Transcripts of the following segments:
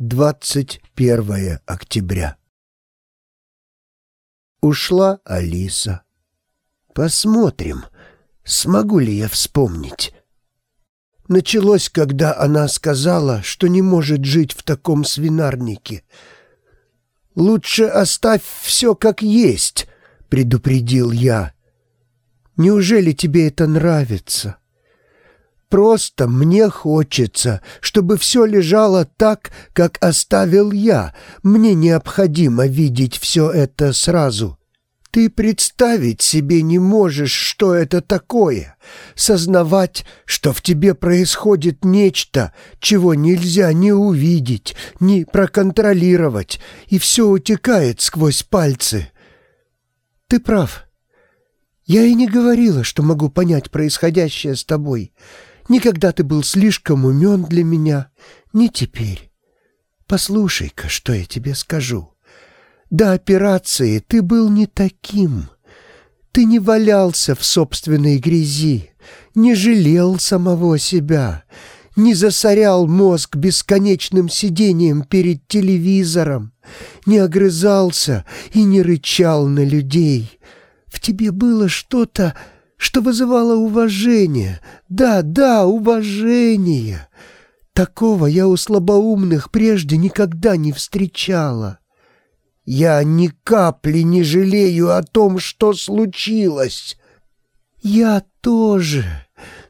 21 октября. Ушла Алиса. Посмотрим, смогу ли я вспомнить. Началось, когда она сказала, что не может жить в таком свинарнике. «Лучше оставь все как есть», — предупредил я. «Неужели тебе это нравится?» Просто мне хочется, чтобы все лежало так, как оставил я. Мне необходимо видеть все это сразу. Ты представить себе не можешь, что это такое. Сознавать, что в тебе происходит нечто, чего нельзя ни увидеть, ни проконтролировать, и все утекает сквозь пальцы. Ты прав. Я и не говорила, что могу понять происходящее с тобой. Никогда ты был слишком умен для меня, не теперь. Послушай-ка, что я тебе скажу. До операции ты был не таким. Ты не валялся в собственной грязи, не жалел самого себя, не засорял мозг бесконечным сидением перед телевизором, не огрызался и не рычал на людей. В тебе было что-то что вызывало уважение. Да, да, уважение. Такого я у слабоумных прежде никогда не встречала. Я ни капли не жалею о том, что случилось. Я тоже,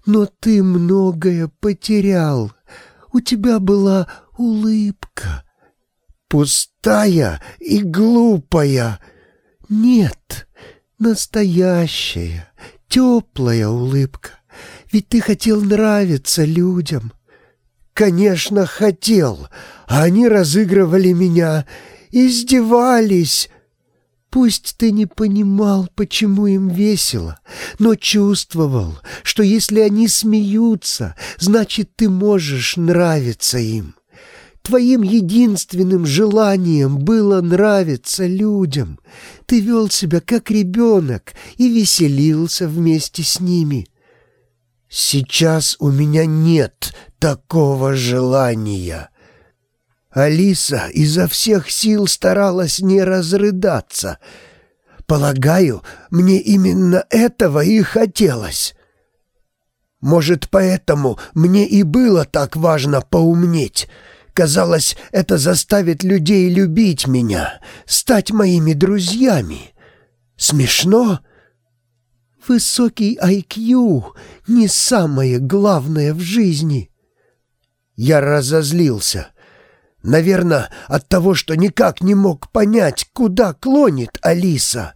но ты многое потерял. У тебя была улыбка. Пустая и глупая. Нет, настоящая, теплая улыбка. Ведь ты хотел нравиться людям. Конечно, хотел. А они разыгрывали меня, издевались. Пусть ты не понимал, почему им весело, но чувствовал, что если они смеются, значит, ты можешь нравиться им. Твоим единственным желанием было нравиться людям. Ты вел себя как ребенок и веселился вместе с ними. Сейчас у меня нет такого желания. Алиса изо всех сил старалась не разрыдаться. Полагаю, мне именно этого и хотелось. Может, поэтому мне и было так важно поумнеть — Казалось, это заставит людей любить меня, стать моими друзьями. Смешно? Высокий IQ — не самое главное в жизни. Я разозлился. Наверное, от того, что никак не мог понять, куда клонит Алиса.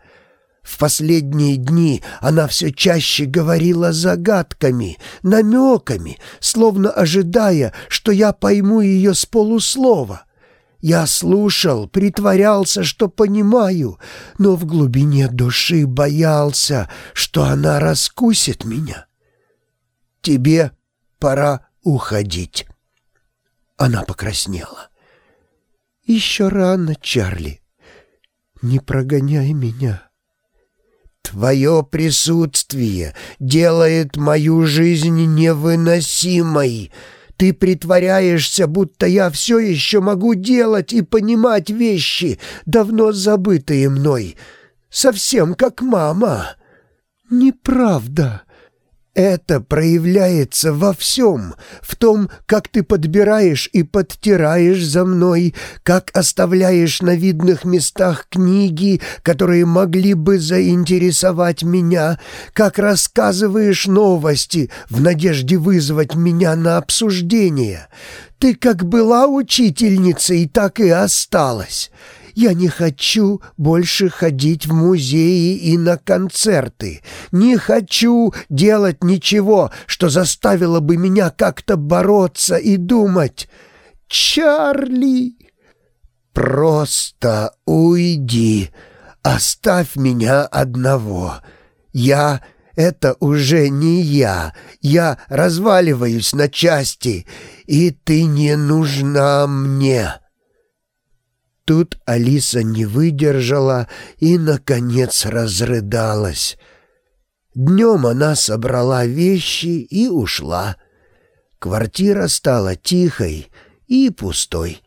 В последние дни она все чаще говорила загадками, намеками, словно ожидая, что я пойму ее с полуслова. Я слушал, притворялся, что понимаю, но в глубине души боялся, что она раскусит меня. «Тебе пора уходить». Она покраснела. «Еще рано, Чарли. Не прогоняй меня». Твое присутствие делает мою жизнь невыносимой. Ты притворяешься, будто я все еще могу делать и понимать вещи, давно забытые мной, совсем как мама. Неправда. Это проявляется во всем, в том, как ты подбираешь и подтираешь за мной, как оставляешь на видных местах книги, которые могли бы заинтересовать меня, как рассказываешь новости в надежде вызвать меня на обсуждение. Ты как была учительницей, так и осталась. Я не хочу больше ходить в музеи и на концерты. Не хочу делать ничего, что заставило бы меня как-то бороться и думать. Чарли, просто уйди, оставь меня одного. Я — это уже не я. Я разваливаюсь на части, и ты не нужна мне». Тут Алиса не выдержала и, наконец, разрыдалась. Днем она собрала вещи и ушла. Квартира стала тихой и пустой.